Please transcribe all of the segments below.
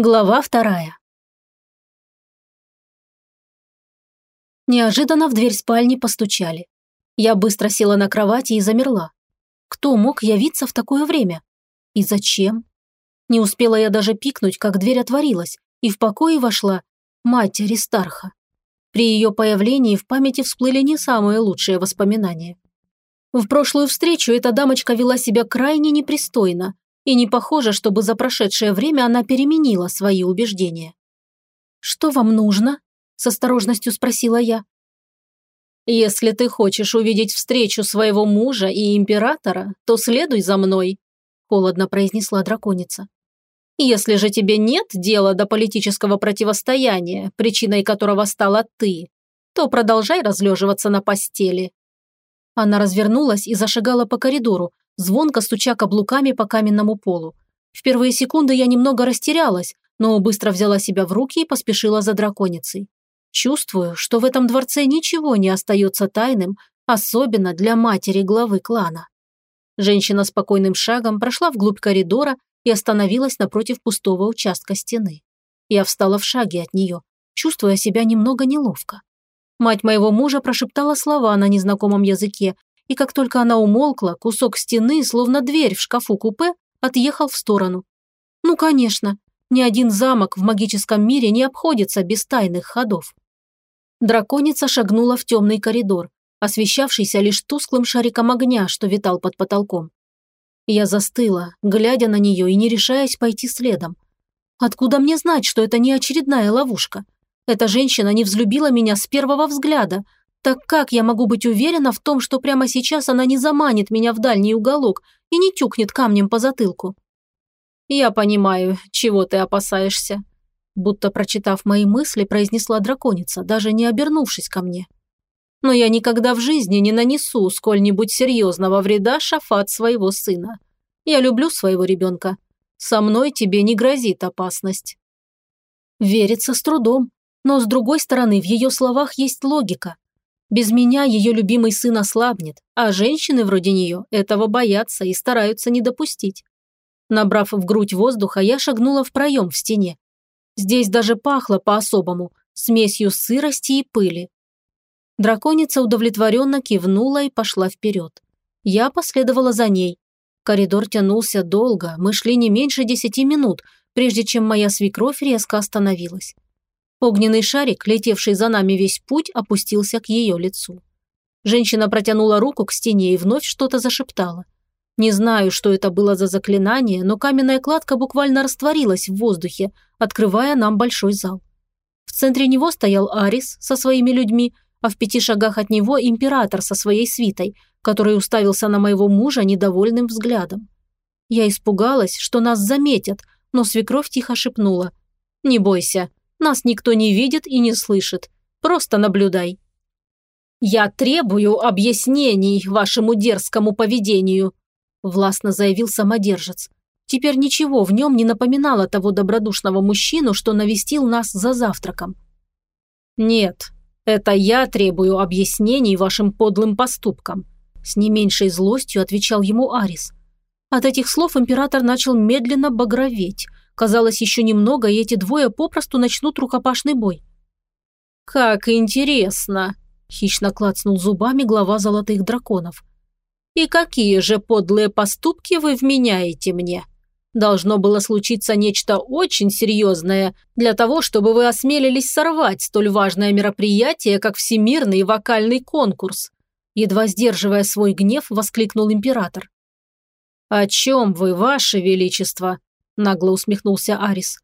Глава вторая. Неожиданно в дверь спальни постучали. Я быстро села на кровати и замерла. Кто мог явиться в такое время? И зачем? Не успела я даже пикнуть, как дверь отворилась, и в покое вошла мать Аристарха. При ее появлении в памяти всплыли не самые лучшие воспоминания. В прошлую встречу эта дамочка вела себя крайне непристойно, и не похоже, чтобы за прошедшее время она переменила свои убеждения. «Что вам нужно?» – с осторожностью спросила я. «Если ты хочешь увидеть встречу своего мужа и императора, то следуй за мной», – холодно произнесла драконица. «Если же тебе нет дела до политического противостояния, причиной которого стала ты, то продолжай разлеживаться на постели». Она развернулась и зашагала по коридору, звонко стуча каблуками по каменному полу. В первые секунды я немного растерялась, но быстро взяла себя в руки и поспешила за драконицей. Чувствую, что в этом дворце ничего не остается тайным, особенно для матери главы клана. Женщина спокойным шагом прошла вглубь коридора и остановилась напротив пустого участка стены. Я встала в шаге от нее, чувствуя себя немного неловко. Мать моего мужа прошептала слова на незнакомом языке, и как только она умолкла, кусок стены, словно дверь в шкафу-купе, отъехал в сторону. Ну, конечно, ни один замок в магическом мире не обходится без тайных ходов. Драконица шагнула в темный коридор, освещавшийся лишь тусклым шариком огня, что витал под потолком. Я застыла, глядя на нее и не решаясь пойти следом. Откуда мне знать, что это не очередная ловушка? Эта женщина не взлюбила меня с первого взгляда – так как я могу быть уверена в том, что прямо сейчас она не заманит меня в дальний уголок и не тюкнет камнем по затылку? Я понимаю, чего ты опасаешься. Будто прочитав мои мысли, произнесла драконица, даже не обернувшись ко мне. Но я никогда в жизни не нанесу сколь-нибудь серьезного вреда шафат своего сына. Я люблю своего ребенка. Со мной тебе не грозит опасность. Верится с трудом, но с другой стороны в ее словах есть логика. Без меня ее любимый сын ослабнет, а женщины вроде нее этого боятся и стараются не допустить. Набрав в грудь воздуха, я шагнула в проем в стене. Здесь даже пахло по-особому, смесью сырости и пыли. Драконица удовлетворенно кивнула и пошла вперед. Я последовала за ней. Коридор тянулся долго, мы шли не меньше десяти минут, прежде чем моя свекровь резко остановилась. Огненный шарик, летевший за нами весь путь, опустился к ее лицу. Женщина протянула руку к стене и вновь что-то зашептала. Не знаю, что это было за заклинание, но каменная кладка буквально растворилась в воздухе, открывая нам большой зал. В центре него стоял Арис со своими людьми, а в пяти шагах от него император со своей свитой, который уставился на моего мужа недовольным взглядом. Я испугалась, что нас заметят, но свекровь тихо шепнула. «Не бойся, нас никто не видит и не слышит. Просто наблюдай». «Я требую объяснений вашему дерзкому поведению», властно заявил самодержец. Теперь ничего в нем не напоминало того добродушного мужчину, что навестил нас за завтраком. «Нет, это я требую объяснений вашим подлым поступкам», с не меньшей злостью отвечал ему Арис. От этих слов император начал медленно багроветь, Казалось, еще немного, и эти двое попросту начнут рукопашный бой. «Как интересно!» – хищно клацнул зубами глава золотых драконов. «И какие же подлые поступки вы вменяете мне? Должно было случиться нечто очень серьезное для того, чтобы вы осмелились сорвать столь важное мероприятие, как всемирный вокальный конкурс». Едва сдерживая свой гнев, воскликнул император. «О чем вы, ваше величество?» Нагло усмехнулся Арис.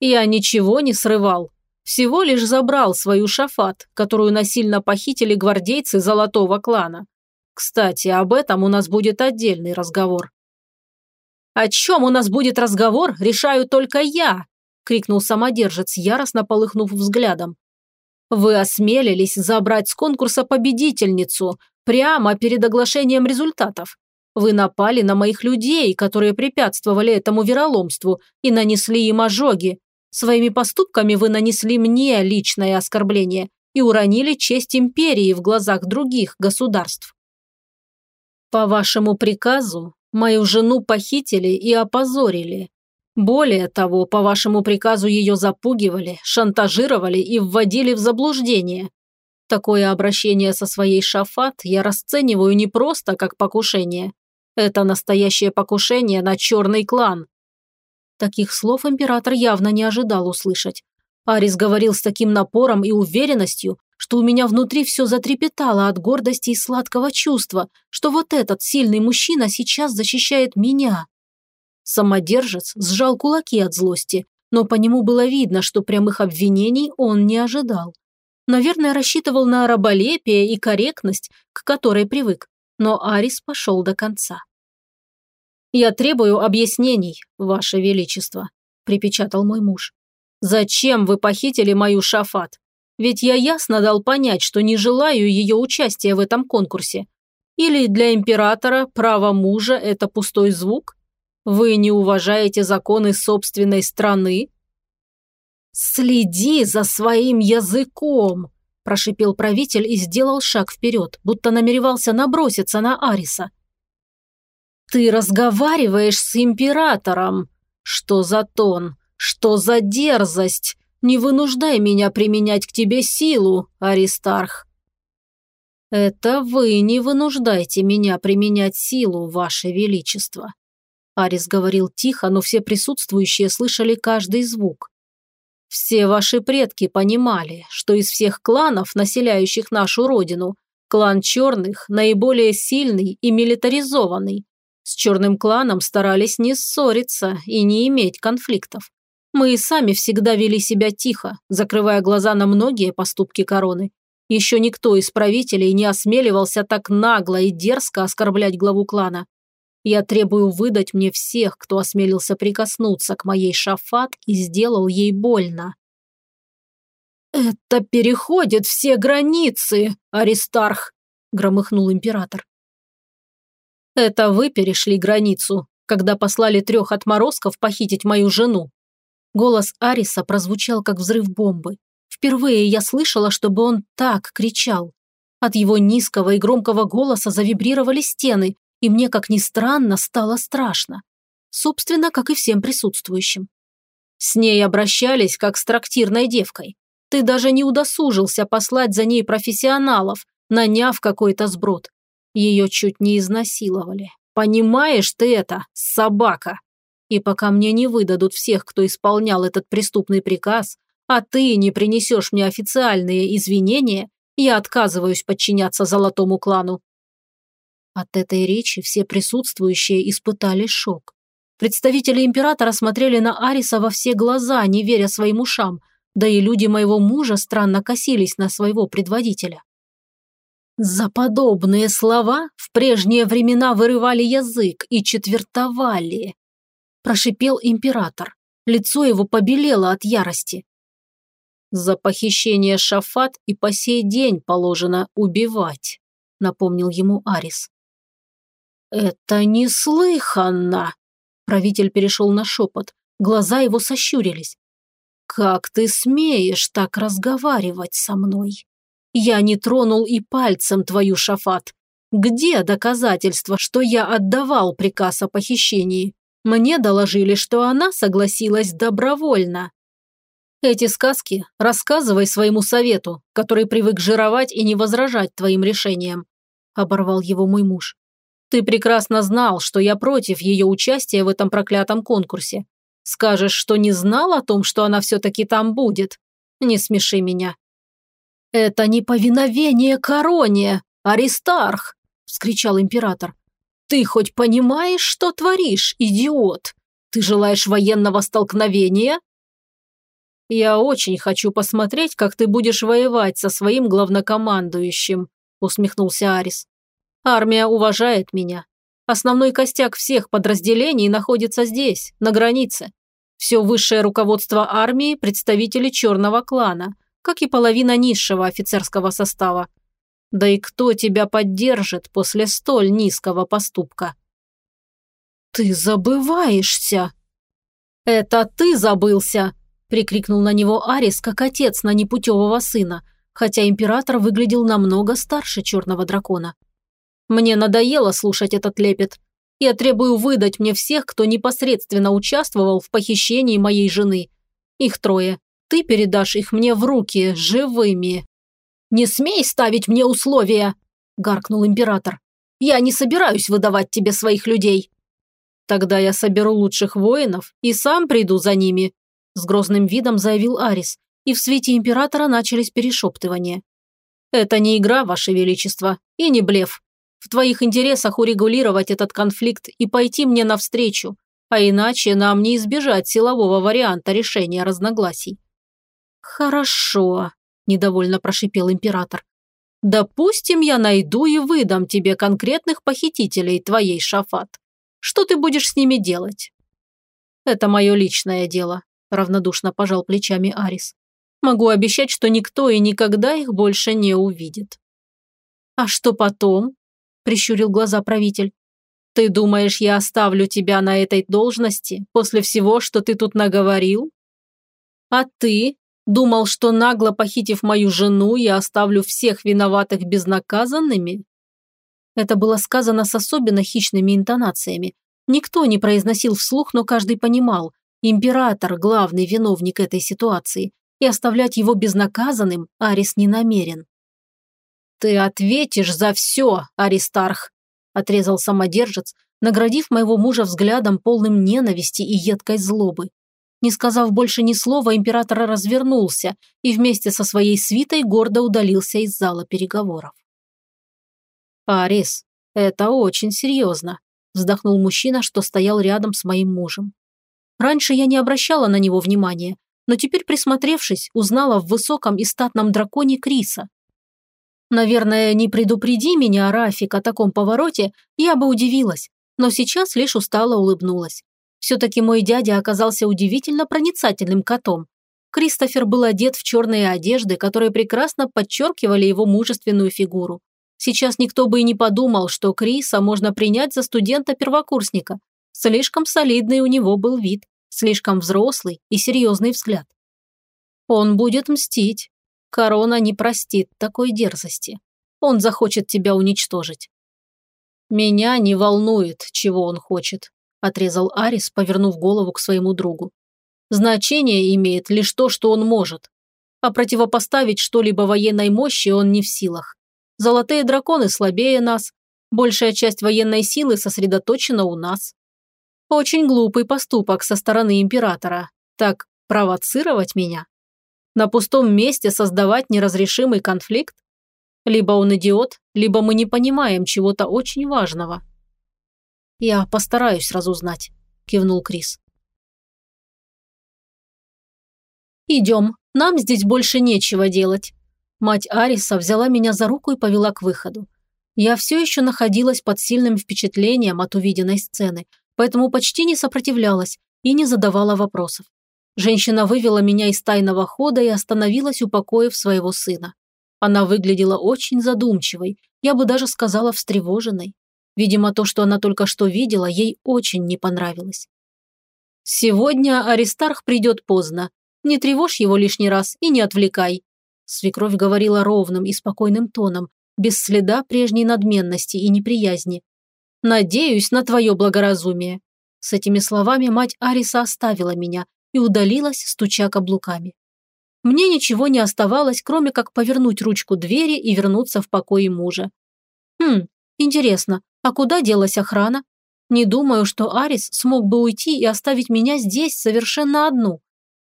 «Я ничего не срывал. Всего лишь забрал свою шафат, которую насильно похитили гвардейцы золотого клана. Кстати, об этом у нас будет отдельный разговор». «О чем у нас будет разговор, решаю только я!» – крикнул самодержец, яростно полыхнув взглядом. «Вы осмелились забрать с конкурса победительницу прямо перед оглашением результатов. Вы напали на моих людей, которые препятствовали этому вероломству, и нанесли им ожоги. Своими поступками вы нанесли мне личное оскорбление и уронили честь империи в глазах других государств. По вашему приказу, мою жену похитили и опозорили. Более того, по вашему приказу ее запугивали, шантажировали и вводили в заблуждение. Такое обращение со своей Шафат я расцениваю не просто как покушение. Это настоящее покушение на черный клан. Таких слов император явно не ожидал услышать. Арис говорил с таким напором и уверенностью, что у меня внутри все затрепетало от гордости и сладкого чувства, что вот этот сильный мужчина сейчас защищает меня. Самодержец сжал кулаки от злости, но по нему было видно, что прямых обвинений он не ожидал. Наверное, рассчитывал на раболепие и корректность, к которой привык, но Арис пошел до конца. «Я требую объяснений, Ваше Величество», – припечатал мой муж. «Зачем вы похитили мою Шафат? Ведь я ясно дал понять, что не желаю ее участия в этом конкурсе. Или для императора право мужа – это пустой звук? Вы не уважаете законы собственной страны?» «Следи за своим языком!» – прошипел правитель и сделал шаг вперед, будто намеревался наброситься на Ариса. «Ты разговариваешь с императором! Что за тон? Что за дерзость? Не вынуждай меня применять к тебе силу, Аристарх!» «Это вы не вынуждайте меня применять силу, Ваше Величество!» Арис говорил тихо, но все присутствующие слышали каждый звук. «Все ваши предки понимали, что из всех кланов, населяющих нашу родину, клан черных наиболее сильный и милитаризованный. С черным кланом старались не ссориться и не иметь конфликтов. Мы и сами всегда вели себя тихо, закрывая глаза на многие поступки короны. Еще никто из правителей не осмеливался так нагло и дерзко оскорблять главу клана. Я требую выдать мне всех, кто осмелился прикоснуться к моей шафат и сделал ей больно. «Это переходит все границы, Аристарх!» – громыхнул император. «Это вы перешли границу, когда послали трех отморозков похитить мою жену». Голос Ариса прозвучал, как взрыв бомбы. Впервые я слышала, чтобы он так кричал. От его низкого и громкого голоса завибрировали стены, и мне, как ни странно, стало страшно. Собственно, как и всем присутствующим. С ней обращались, как с трактирной девкой. Ты даже не удосужился послать за ней профессионалов, наняв какой-то сброд. Ее чуть не изнасиловали. Понимаешь ты это, собака? И пока мне не выдадут всех, кто исполнял этот преступный приказ, а ты не принесешь мне официальные извинения, я отказываюсь подчиняться золотому клану. От этой речи все присутствующие испытали шок. Представители императора смотрели на Ариса во все глаза, не веря своим ушам, да и люди моего мужа странно косились на своего предводителя. За подобные слова в прежние времена вырывали язык и четвертовали. Прошипел император. Лицо его побелело от ярости. За похищение Шафат и по сей день положено убивать, напомнил ему Арис. «Это неслыханно!» Правитель перешел на шепот. Глаза его сощурились. «Как ты смеешь так разговаривать со мной? Я не тронул и пальцем твою шафат. Где доказательства, что я отдавал приказ о похищении? Мне доложили, что она согласилась добровольно. Эти сказки рассказывай своему совету, который привык жировать и не возражать твоим решениям», – оборвал его мой муж. Ты прекрасно знал, что я против ее участия в этом проклятом конкурсе. Скажешь, что не знал о том, что она все-таки там будет? Не смеши меня». «Это не повиновение короне, Аристарх!» – вскричал император. «Ты хоть понимаешь, что творишь, идиот? Ты желаешь военного столкновения?» «Я очень хочу посмотреть, как ты будешь воевать со своим главнокомандующим», – усмехнулся Арис. Армия уважает меня. Основной костяк всех подразделений находится здесь, на границе. Все высшее руководство армии – представители черного клана, как и половина низшего офицерского состава. Да и кто тебя поддержит после столь низкого поступка? «Ты забываешься!» «Это ты забылся!» – прикрикнул на него Арис, как отец на непутевого сына, хотя император выглядел намного старше черного дракона. Мне надоело слушать этот лепет. Я требую выдать мне всех, кто непосредственно участвовал в похищении моей жены. Их трое. Ты передашь их мне в руки, живыми». «Не смей ставить мне условия!» – гаркнул император. «Я не собираюсь выдавать тебе своих людей». «Тогда я соберу лучших воинов и сам приду за ними», – с грозным видом заявил Арис, и в свете императора начались перешептывания. «Это не игра, Ваше Величество, и не блеф. В твоих интересах урегулировать этот конфликт и пойти мне навстречу, а иначе нам не избежать силового варианта решения разногласий». «Хорошо», – недовольно прошипел император. «Допустим, я найду и выдам тебе конкретных похитителей твоей шафат. Что ты будешь с ними делать?» «Это мое личное дело», – равнодушно пожал плечами Арис. «Могу обещать, что никто и никогда их больше не увидит». «А что потом?» – прищурил глаза правитель. «Ты думаешь, я оставлю тебя на этой должности после всего, что ты тут наговорил?» «А ты думал, что нагло похитив мою жену, я оставлю всех виноватых безнаказанными?» Это было сказано с особенно хищными интонациями. Никто не произносил вслух, но каждый понимал. Император – главный виновник этой ситуации, и оставлять его безнаказанным Арис не намерен. «Ты ответишь за все, Аристарх!» – отрезал самодержец, наградив моего мужа взглядом полным ненависти и едкой злобы. Не сказав больше ни слова, император развернулся и вместе со своей свитой гордо удалился из зала переговоров. «Арис, это очень серьезно», – вздохнул мужчина, что стоял рядом с моим мужем. Раньше я не обращала на него внимания, но теперь, присмотревшись, узнала в высоком и статном драконе Криса. Наверное, не предупреди меня, Рафик, о таком повороте, я бы удивилась, но сейчас лишь устало улыбнулась. Все-таки мой дядя оказался удивительно проницательным котом. Кристофер был одет в черные одежды, которые прекрасно подчеркивали его мужественную фигуру. Сейчас никто бы и не подумал, что Криса можно принять за студента-первокурсника. Слишком солидный у него был вид, слишком взрослый и серьезный взгляд. Он будет мстить. Корона не простит такой дерзости. Он захочет тебя уничтожить. Меня не волнует, чего он хочет, отрезал Арис, повернув голову к своему другу. Значение имеет лишь то, что он может. А противопоставить что-либо военной мощи он не в силах. Золотые драконы слабее нас. Большая часть военной силы сосредоточена у нас. Очень глупый поступок со стороны императора. Так провоцировать меня? На пустом месте создавать неразрешимый конфликт? Либо он идиот, либо мы не понимаем чего-то очень важного. Я постараюсь разузнать, кивнул Крис. Идем, нам здесь больше нечего делать. Мать Ариса взяла меня за руку и повела к выходу. Я все еще находилась под сильным впечатлением от увиденной сцены, поэтому почти не сопротивлялась и не задавала вопросов. Женщина вывела меня из тайного хода и остановилась у покоев своего сына. Она выглядела очень задумчивой, я бы даже сказала встревоженной. Видимо, то, что она только что видела, ей очень не понравилось. «Сегодня Аристарх придет поздно. Не тревожь его лишний раз и не отвлекай», Свекровь говорила ровным и спокойным тоном, без следа прежней надменности и неприязни. «Надеюсь на твое благоразумие». С этими словами мать Ариса оставила меня и удалилась, стуча каблуками. Мне ничего не оставалось, кроме как повернуть ручку двери и вернуться в покои мужа. Хм, интересно, а куда делась охрана? Не думаю, что Арис смог бы уйти и оставить меня здесь совершенно одну.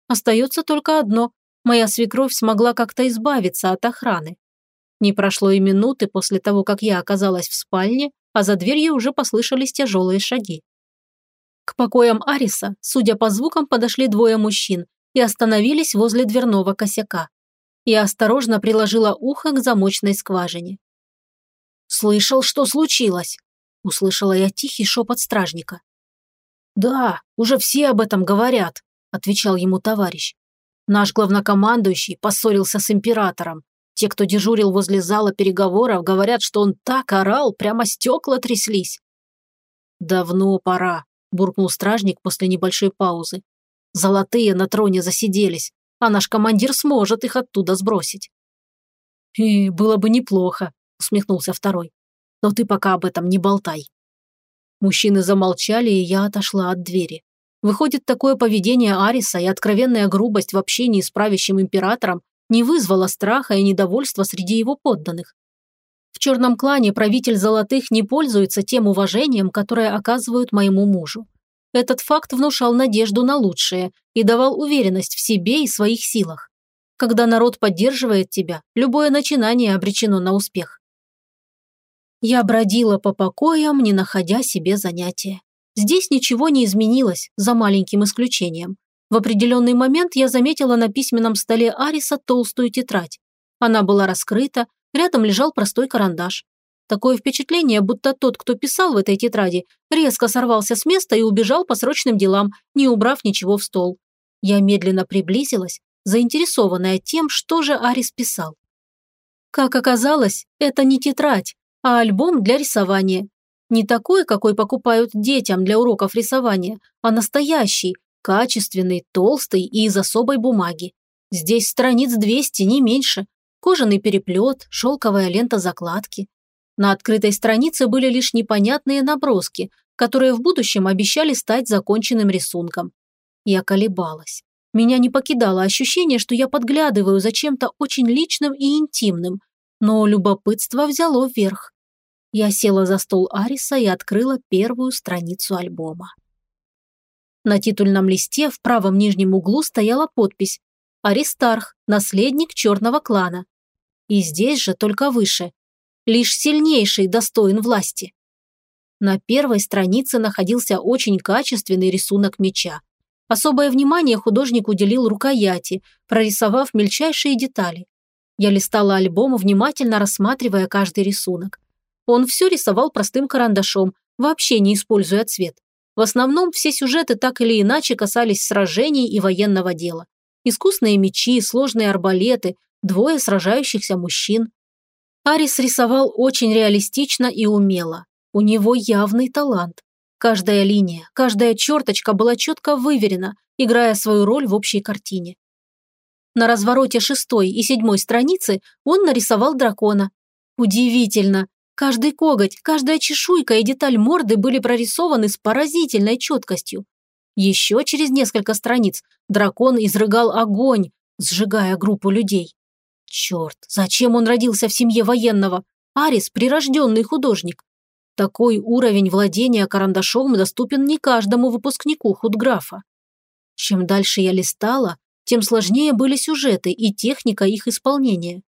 Остается только одно моя свекровь смогла как-то избавиться от охраны. Не прошло и минуты после того, как я оказалась в спальне, а за дверью уже послышались тяжелые шаги. К покоям Ариса, судя по звукам, подошли двое мужчин и остановились возле дверного косяка. Я осторожно приложила ухо к замочной скважине. «Слышал, что случилось?» – услышала я тихий шепот стражника. «Да, уже все об этом говорят», – отвечал ему товарищ. Наш главнокомандующий поссорился с императором. Те, кто дежурил возле зала переговоров, говорят, что он так орал, прямо стекла тряслись. «Давно пора», – буркнул стражник после небольшой паузы. «Золотые на троне засиделись, а наш командир сможет их оттуда сбросить». «И было бы неплохо», – усмехнулся второй. «Но ты пока об этом не болтай». Мужчины замолчали, и я отошла от двери. Выходит, такое поведение Ариса и откровенная грубость в общении с правящим императором не вызвало страха и недовольства среди его подданных. В черном клане правитель Золотых не пользуется тем уважением, которое оказывают моему мужу. Этот факт внушал надежду на лучшее и давал уверенность в себе и своих силах. Когда народ поддерживает тебя, любое начинание обречено на успех. Я бродила по покоям, не находя себе занятия. Здесь ничего не изменилось, за маленьким исключением. В определенный момент я заметила на письменном столе Ариса толстую тетрадь. Она была раскрыта, рядом лежал простой карандаш. Такое впечатление, будто тот, кто писал в этой тетради, резко сорвался с места и убежал по срочным делам, не убрав ничего в стол. Я медленно приблизилась, заинтересованная тем, что же Арис писал. Как оказалось, это не тетрадь, а альбом для рисования. Не такой, какой покупают детям для уроков рисования, а настоящий, качественный, толстый и из особой бумаги. Здесь страниц 200, не меньше. Кожаный переплет, шелковая лента закладки. На открытой странице были лишь непонятные наброски, которые в будущем обещали стать законченным рисунком. Я колебалась. Меня не покидало ощущение, что я подглядываю за чем-то очень личным и интимным, но любопытство взяло вверх. Я села за стол Ариса и открыла первую страницу альбома. На титульном листе в правом нижнем углу стояла подпись «Аристарх, наследник черного клана». И здесь же, только выше, «Лишь сильнейший достоин власти». На первой странице находился очень качественный рисунок меча. Особое внимание художник уделил рукояти, прорисовав мельчайшие детали. Я листала альбом, внимательно рассматривая каждый рисунок. Он все рисовал простым карандашом, вообще не используя цвет. В основном все сюжеты так или иначе касались сражений и военного дела. Искусные мечи, сложные арбалеты, двое сражающихся мужчин. Арис рисовал очень реалистично и умело. У него явный талант. Каждая линия, каждая черточка была четко выверена, играя свою роль в общей картине. На развороте шестой и седьмой страницы он нарисовал дракона. Удивительно, Каждый коготь, каждая чешуйка и деталь морды были прорисованы с поразительной четкостью. Еще через несколько страниц дракон изрыгал огонь, сжигая группу людей. Черт, зачем он родился в семье военного? Арис – прирожденный художник. Такой уровень владения карандашом доступен не каждому выпускнику худграфа. Чем дальше я листала, тем сложнее были сюжеты и техника их исполнения.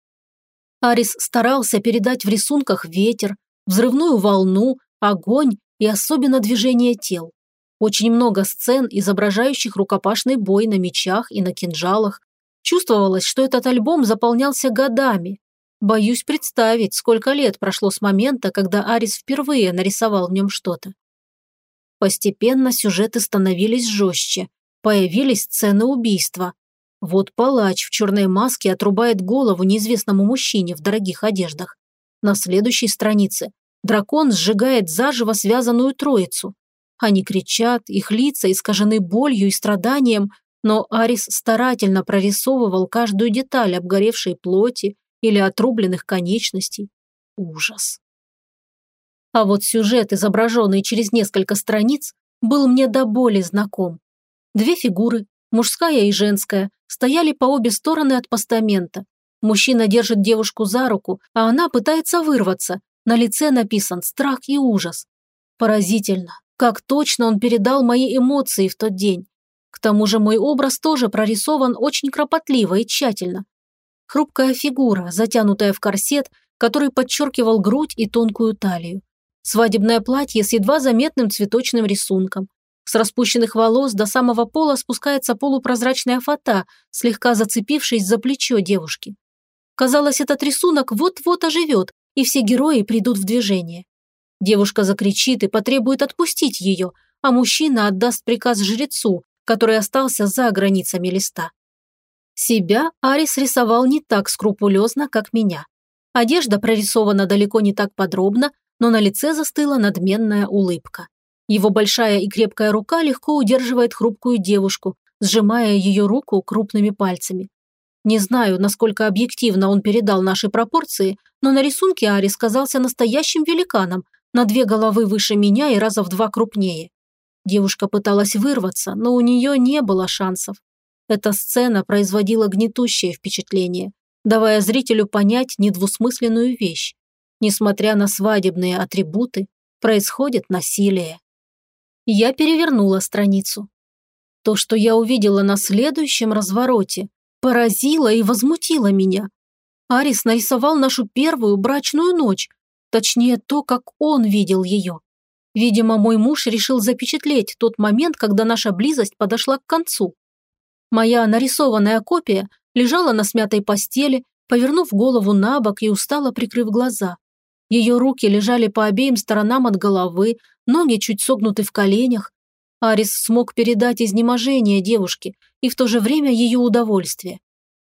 Арис старался передать в рисунках ветер, взрывную волну, огонь и особенно движение тел. Очень много сцен, изображающих рукопашный бой на мечах и на кинжалах. Чувствовалось, что этот альбом заполнялся годами. Боюсь представить, сколько лет прошло с момента, когда Арис впервые нарисовал в нем что-то. Постепенно сюжеты становились жестче. Появились сцены убийства, вот палач в черной маске отрубает голову неизвестному мужчине в дорогих одеждах. На следующей странице дракон сжигает заживо связанную троицу. Они кричат, их лица искажены болью и страданием, но Арис старательно прорисовывал каждую деталь обгоревшей плоти или отрубленных конечностей. Ужас. А вот сюжет, изображенный через несколько страниц, был мне до боли знаком. Две фигуры, мужская и женская, стояли по обе стороны от постамента. Мужчина держит девушку за руку, а она пытается вырваться. На лице написан страх и ужас. Поразительно, как точно он передал мои эмоции в тот день. К тому же мой образ тоже прорисован очень кропотливо и тщательно. Хрупкая фигура, затянутая в корсет, который подчеркивал грудь и тонкую талию. Свадебное платье с едва заметным цветочным рисунком. С распущенных волос до самого пола спускается полупрозрачная фата, слегка зацепившись за плечо девушки. Казалось, этот рисунок вот-вот оживет, и все герои придут в движение. Девушка закричит и потребует отпустить ее, а мужчина отдаст приказ жрецу, который остался за границами листа. Себя Арис рисовал не так скрупулезно, как меня. Одежда прорисована далеко не так подробно, но на лице застыла надменная улыбка. Его большая и крепкая рука легко удерживает хрупкую девушку, сжимая ее руку крупными пальцами. Не знаю, насколько объективно он передал наши пропорции, но на рисунке Арис казался настоящим великаном, на две головы выше меня и раза в два крупнее. Девушка пыталась вырваться, но у нее не было шансов. Эта сцена производила гнетущее впечатление, давая зрителю понять недвусмысленную вещь. Несмотря на свадебные атрибуты, происходит насилие. Я перевернула страницу. То, что я увидела на следующем развороте, поразило и возмутило меня. Арис нарисовал нашу первую брачную ночь, точнее то, как он видел ее. Видимо, мой муж решил запечатлеть тот момент, когда наша близость подошла к концу. Моя нарисованная копия лежала на смятой постели, повернув голову на бок и устало прикрыв глаза. Ее руки лежали по обеим сторонам от головы, ноги чуть согнуты в коленях. Арис смог передать изнеможение девушке и в то же время ее удовольствие.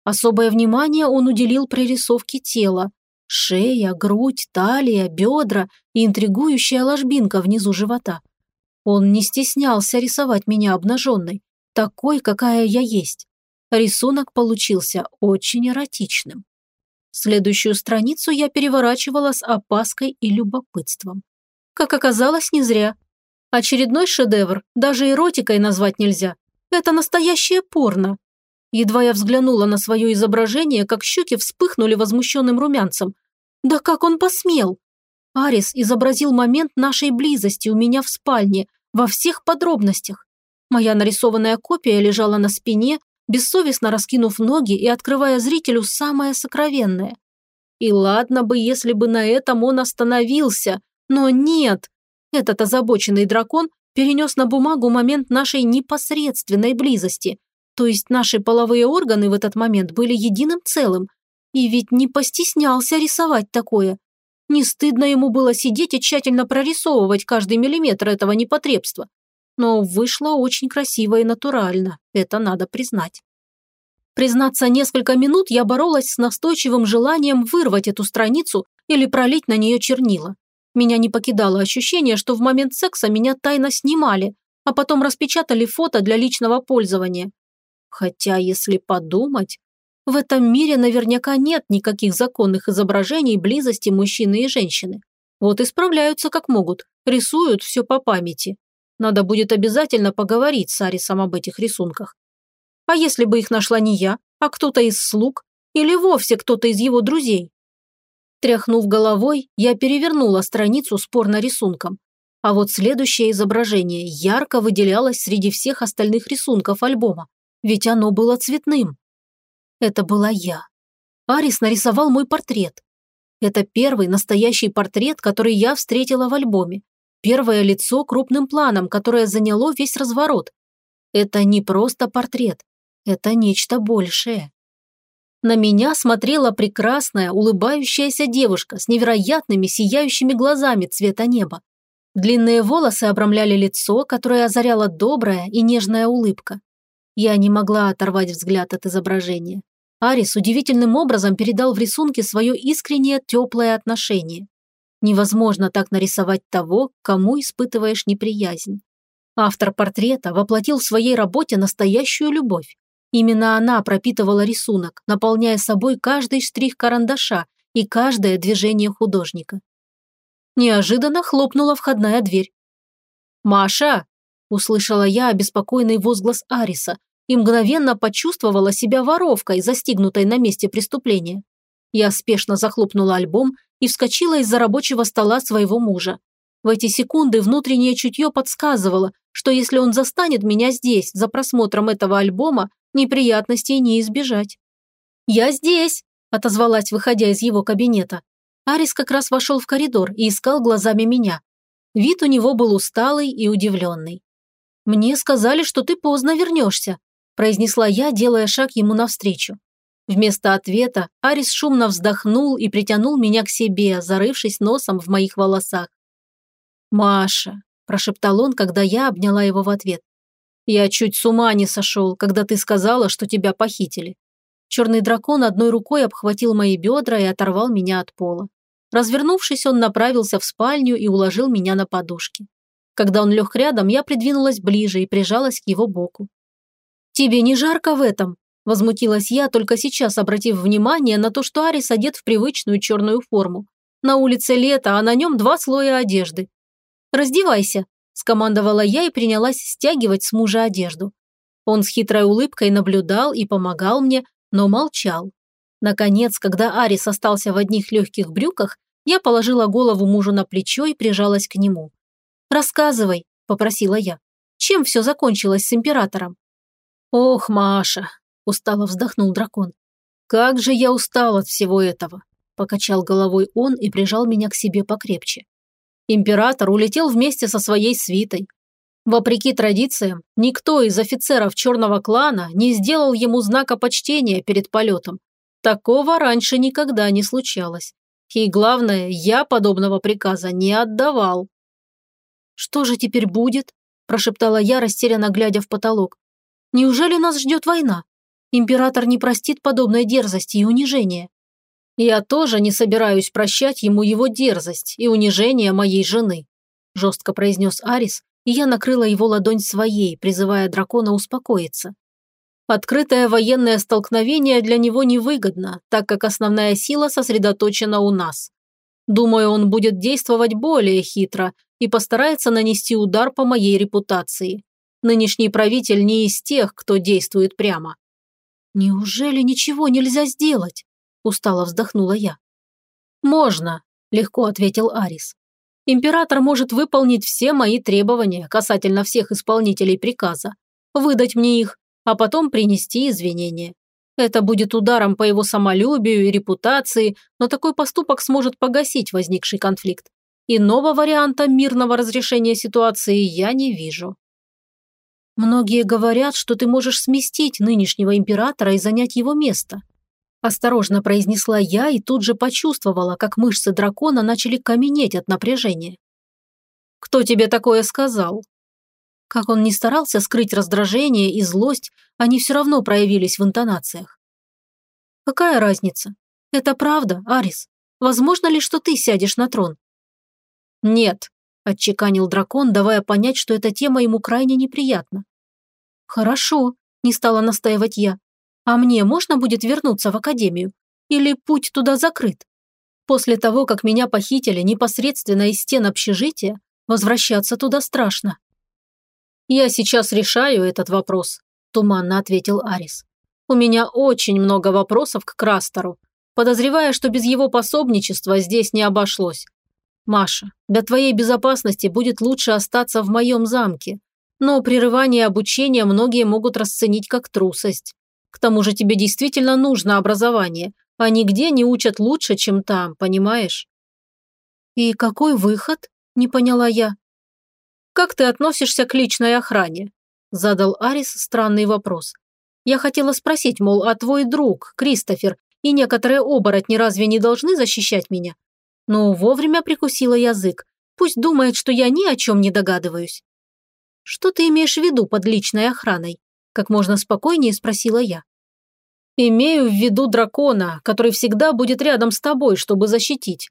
Особое внимание он уделил прорисовке тела. Шея, грудь, талия, бедра и интригующая ложбинка внизу живота. Он не стеснялся рисовать меня обнаженной, такой, какая я есть. Рисунок получился очень эротичным. Следующую страницу я переворачивала с опаской и любопытством. Как оказалось, не зря. Очередной шедевр даже эротикой назвать нельзя. Это настоящее порно. Едва я взглянула на свое изображение, как щеки вспыхнули возмущенным румянцем. Да как он посмел? Арис изобразил момент нашей близости у меня в спальне, во всех подробностях. Моя нарисованная копия лежала на спине, бессовестно раскинув ноги и открывая зрителю самое сокровенное. И ладно бы, если бы на этом он остановился, но нет. Этот озабоченный дракон перенес на бумагу момент нашей непосредственной близости, то есть наши половые органы в этот момент были единым целым. И ведь не постеснялся рисовать такое. Не стыдно ему было сидеть и тщательно прорисовывать каждый миллиметр этого непотребства. Но вышло очень красиво и натурально, это надо признать. Признаться, несколько минут я боролась с настойчивым желанием вырвать эту страницу или пролить на нее чернила. Меня не покидало ощущение, что в момент секса меня тайно снимали, а потом распечатали фото для личного пользования. Хотя, если подумать, в этом мире наверняка нет никаких законных изображений близости мужчины и женщины. Вот и справляются как могут, рисуют все по памяти. Надо будет обязательно поговорить с Арисом об этих рисунках. А если бы их нашла не я, а кто-то из слуг или вовсе кто-то из его друзей? Тряхнув головой, я перевернула страницу с порно-рисунком. А вот следующее изображение ярко выделялось среди всех остальных рисунков альбома ведь оно было цветным. Это была я. Арис нарисовал мой портрет. Это первый настоящий портрет, который я встретила в альбоме. Первое лицо крупным планом, которое заняло весь разворот. Это не просто портрет, это нечто большее. На меня смотрела прекрасная, улыбающаяся девушка с невероятными сияющими глазами цвета неба. Длинные волосы обрамляли лицо, которое озаряла добрая и нежная улыбка. Я не могла оторвать взгляд от изображения. Арис удивительным образом передал в рисунке свое искреннее теплое отношение. Невозможно так нарисовать того, кому испытываешь неприязнь. Автор портрета воплотил в своей работе настоящую любовь. Именно она пропитывала рисунок, наполняя собой каждый штрих карандаша и каждое движение художника. Неожиданно хлопнула входная дверь. «Маша!» Услышала я обеспокоенный возглас Ариса и мгновенно почувствовала себя воровкой, застигнутой на месте преступления. Я спешно захлопнула альбом и вскочила из-за рабочего стола своего мужа. В эти секунды внутреннее чутье подсказывало, что если он застанет меня здесь за просмотром этого альбома, неприятностей не избежать. «Я здесь!» – отозвалась, выходя из его кабинета. Арис как раз вошел в коридор и искал глазами меня. Вид у него был усталый и удивленный. «Мне сказали, что ты поздно вернешься», – произнесла я, делая шаг ему навстречу. Вместо ответа Арис шумно вздохнул и притянул меня к себе, зарывшись носом в моих волосах. «Маша», – прошептал он, когда я обняла его в ответ. «Я чуть с ума не сошел, когда ты сказала, что тебя похитили». Черный дракон одной рукой обхватил мои бедра и оторвал меня от пола. Развернувшись, он направился в спальню и уложил меня на подушки. Когда он лег рядом, я придвинулась ближе и прижалась к его боку. «Тебе не жарко в этом?» – возмутилась я, только сейчас обратив внимание на то, что Арис одет в привычную черную форму. На улице лето, а на нем два слоя одежды. «Раздевайся», – скомандовала я и принялась стягивать с мужа одежду. Он с хитрой улыбкой наблюдал и помогал мне, но молчал. Наконец, когда Арис остался в одних легких брюках, я положила голову мужу на плечо и прижалась к нему. «Рассказывай», – попросила я. «Чем все закончилось с императором?» «Ох, Маша», – устало вздохнул дракон. «Как же я устал от всего этого!» – покачал головой он и прижал меня к себе покрепче. Император улетел вместе со своей свитой. Вопреки традициям, никто из офицеров черного клана не сделал ему знака почтения перед полетом. Такого раньше никогда не случалось. И главное, я подобного приказа не отдавал. «Что же теперь будет?» – прошептала я, растерянно глядя в потолок. «Неужели нас ждет война? Император не простит подобной дерзости и унижения». «Я тоже не собираюсь прощать ему его дерзость и унижение моей жены», – жестко произнес Арис, и я накрыла его ладонь своей, призывая дракона успокоиться. Открытое военное столкновение для него невыгодно, так как основная сила сосредоточена у нас. Думаю, он будет действовать более хитро и постарается нанести удар по моей репутации. Нынешний правитель не из тех, кто действует прямо. «Неужели ничего нельзя сделать?» – устало вздохнула я. «Можно», – легко ответил Арис. «Император может выполнить все мои требования касательно всех исполнителей приказа, выдать мне их а потом принести извинения. Это будет ударом по его самолюбию и репутации, но такой поступок сможет погасить возникший конфликт. Иного варианта мирного разрешения ситуации я не вижу. Многие говорят, что ты можешь сместить нынешнего императора и занять его место. Осторожно произнесла я и тут же почувствовала, как мышцы дракона начали каменеть от напряжения. «Кто тебе такое сказал?» Как он не старался скрыть раздражение и злость, они все равно проявились в интонациях. «Какая разница? Это правда, Арис. Возможно ли, что ты сядешь на трон?» «Нет», – отчеканил дракон, давая понять, что эта тема ему крайне неприятна. «Хорошо», – не стала настаивать я. «А мне можно будет вернуться в академию? Или путь туда закрыт? После того, как меня похитили непосредственно из стен общежития, возвращаться туда страшно». «Я сейчас решаю этот вопрос», – туманно ответил Арис. «У меня очень много вопросов к Крастеру, подозревая, что без его пособничества здесь не обошлось. Маша, для твоей безопасности будет лучше остаться в моем замке, но прерывание обучения многие могут расценить как трусость. К тому же тебе действительно нужно образование, а нигде не учат лучше, чем там, понимаешь?» «И какой выход?» – не поняла я. «Как ты относишься к личной охране?» – задал Арис странный вопрос. Я хотела спросить, мол, а твой друг, Кристофер, и некоторые оборотни разве не должны защищать меня? Но вовремя прикусила язык. Пусть думает, что я ни о чем не догадываюсь. «Что ты имеешь в виду под личной охраной?» Как можно спокойнее спросила я. «Имею в виду дракона, который всегда будет рядом с тобой, чтобы защитить».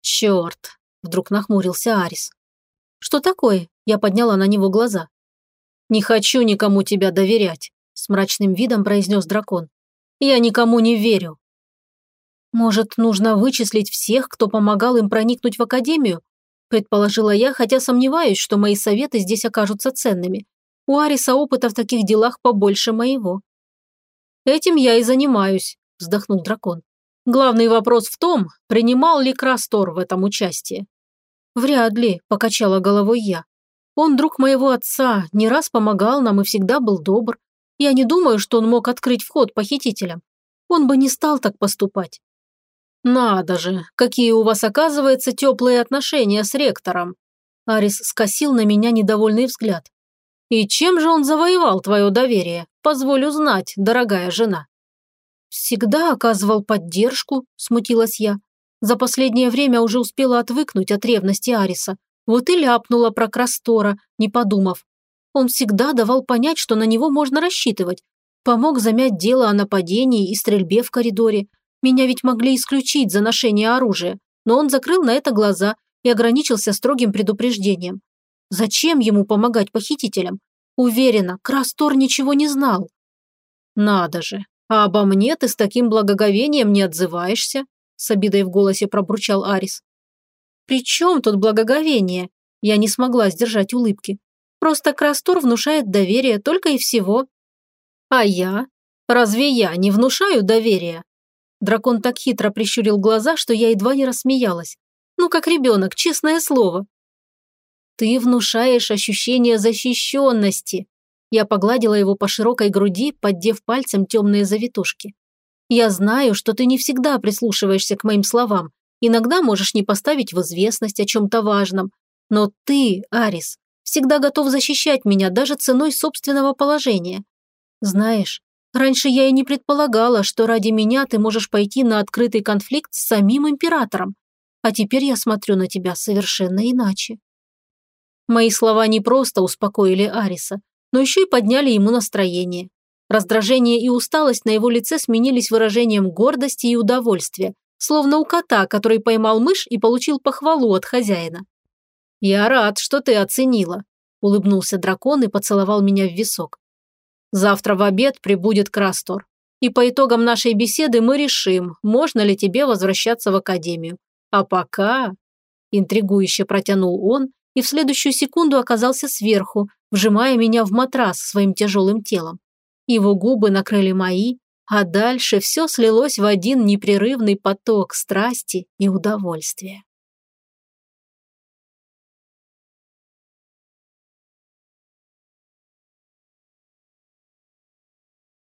«Черт!» – вдруг нахмурился Арис. «Что такое?» – я подняла на него глаза. «Не хочу никому тебя доверять», – с мрачным видом произнес дракон. «Я никому не верю». «Может, нужно вычислить всех, кто помогал им проникнуть в академию?» – предположила я, хотя сомневаюсь, что мои советы здесь окажутся ценными. У Ариса опыта в таких делах побольше моего. «Этим я и занимаюсь», – вздохнул дракон. «Главный вопрос в том, принимал ли Крастор в этом участие. «Вряд ли», – покачала головой я. «Он друг моего отца, не раз помогал нам и всегда был добр. Я не думаю, что он мог открыть вход похитителям. Он бы не стал так поступать». «Надо же, какие у вас, оказывается, теплые отношения с ректором!» Арис скосил на меня недовольный взгляд. «И чем же он завоевал твое доверие? Позволь узнать, дорогая жена». «Всегда оказывал поддержку», – смутилась я. За последнее время уже успела отвыкнуть от ревности Ариса. Вот и ляпнула про Крастора, не подумав. Он всегда давал понять, что на него можно рассчитывать. Помог замять дело о нападении и стрельбе в коридоре. Меня ведь могли исключить за ношение оружия, но он закрыл на это глаза и ограничился строгим предупреждением. Зачем ему помогать похитителям? Уверена, Крастор ничего не знал. Надо же, а обо мне ты с таким благоговением не отзываешься? с обидой в голосе пробурчал Арис. «При чем тут благоговение?» Я не смогла сдержать улыбки. «Просто Крастор внушает доверие только и всего». «А я? Разве я не внушаю доверия?» Дракон так хитро прищурил глаза, что я едва не рассмеялась. «Ну, как ребенок, честное слово». «Ты внушаешь ощущение защищенности». Я погладила его по широкой груди, поддев пальцем темные завитушки. «Я знаю, что ты не всегда прислушиваешься к моим словам. Иногда можешь не поставить в известность о чем-то важном. Но ты, Арис, всегда готов защищать меня даже ценой собственного положения. Знаешь, раньше я и не предполагала, что ради меня ты можешь пойти на открытый конфликт с самим императором. А теперь я смотрю на тебя совершенно иначе. Мои слова не просто успокоили Ариса, но еще и подняли ему настроение. Раздражение и усталость на его лице сменились выражением гордости и удовольствия, словно у кота, который поймал мышь и получил похвалу от хозяина. «Я рад, что ты оценила», – улыбнулся дракон и поцеловал меня в висок. «Завтра в обед прибудет Крастор, и по итогам нашей беседы мы решим, можно ли тебе возвращаться в академию. А пока...» Интригующе протянул он и в следующую секунду оказался сверху, вжимая меня в матрас своим тяжелым телом. Его губы накрыли мои, а дальше все слилось в один непрерывный поток страсти и удовольствия.